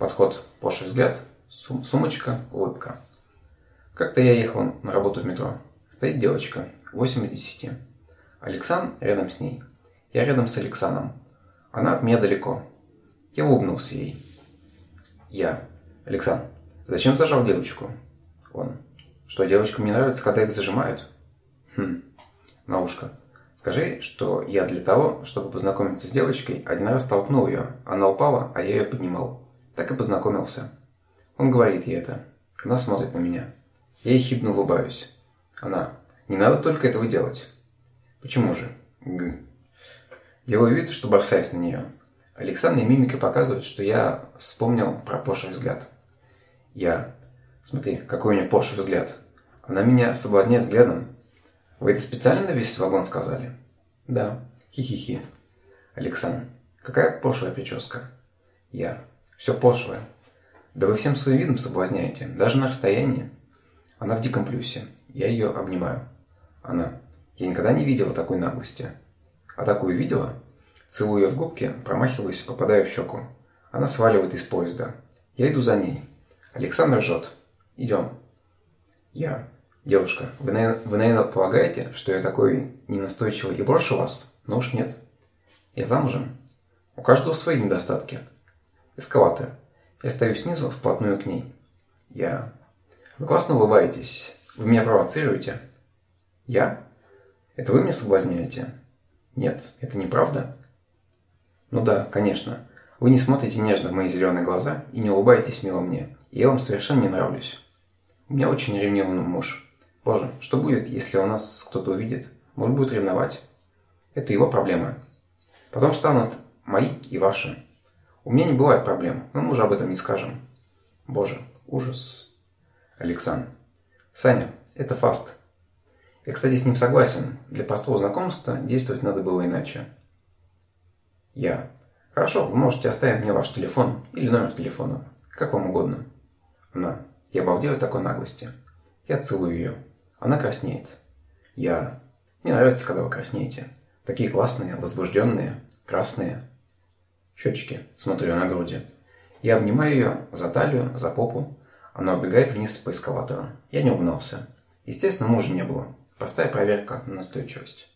Подход, пошлый взгляд, сум- сумочка, улыбка. Как-то я ехал на работу в метро. Стоит девочка, 8 из 10. Александр рядом с ней. Я рядом с Александром. Она от меня далеко. Я улыбнулся ей. Я. Александр, зачем зажал девочку? Он. Что, девочкам не нравится, когда их зажимают? Хм. На ушко. Скажи, что я для того, чтобы познакомиться с девочкой, один раз толкнул ее. Она упала, а я ее поднимал. Так и познакомился. Он говорит ей это. Она смотрит на меня. Я ехидно улыбаюсь. Она. Не надо только этого делать. Почему же? Г. Делаю вид, что бросаюсь на нее. Александр мимикой показывает, что я вспомнил про пошлый взгляд. Я. Смотри, какой у нее пошлый взгляд. Она меня соблазняет взглядом. Вы это специально на весь вагон сказали? Да. Хи-хи-хи. Александр. Какая пошлая прическа? Я. Все пошлое. Да вы всем своим видом соблазняете, даже на расстоянии. Она в диком плюсе. Я ее обнимаю. Она. Я никогда не видела такой наглости. А такую видела? Целую ее в губки, промахиваюсь, попадаю в щеку. Она сваливает из поезда. Я иду за ней. Александр ржет. Идем. Я. Девушка, вы, наверное, вы, наверное, полагаете, что я такой ненастойчивый и брошу вас? Но уж нет. Я замужем. У каждого свои недостатки. Эскалатор. Я стою снизу, вплотную к ней. Я. Вы классно улыбаетесь. Вы меня провоцируете. Я? Это вы меня соблазняете? Нет, это неправда. Ну да, конечно. Вы не смотрите нежно в мои зеленые глаза и не улыбаетесь мило мне. Я вам совершенно не нравлюсь. У меня очень ревнивый муж. Боже, что будет, если у нас кто-то увидит? Может, будет ревновать? Это его проблема. Потом станут мои и ваши. У меня не бывает проблем, но мы уже об этом не скажем. Боже, ужас. Александр. Саня, это фаст. Я, кстати, с ним согласен. Для простого знакомства действовать надо было иначе. Я. Хорошо, вы можете оставить мне ваш телефон или номер телефона. Как вам угодно. Она. Я обалдею такой наглости. Я целую ее. Она краснеет. Я. Мне нравится, когда вы краснеете. Такие классные, возбужденные, красные. Щечки. Смотрю на груди. Я обнимаю ее за талию, за попу. Она убегает вниз по эскалатору. Я не угнался. Естественно, мужа не было. Простая проверка на настойчивость.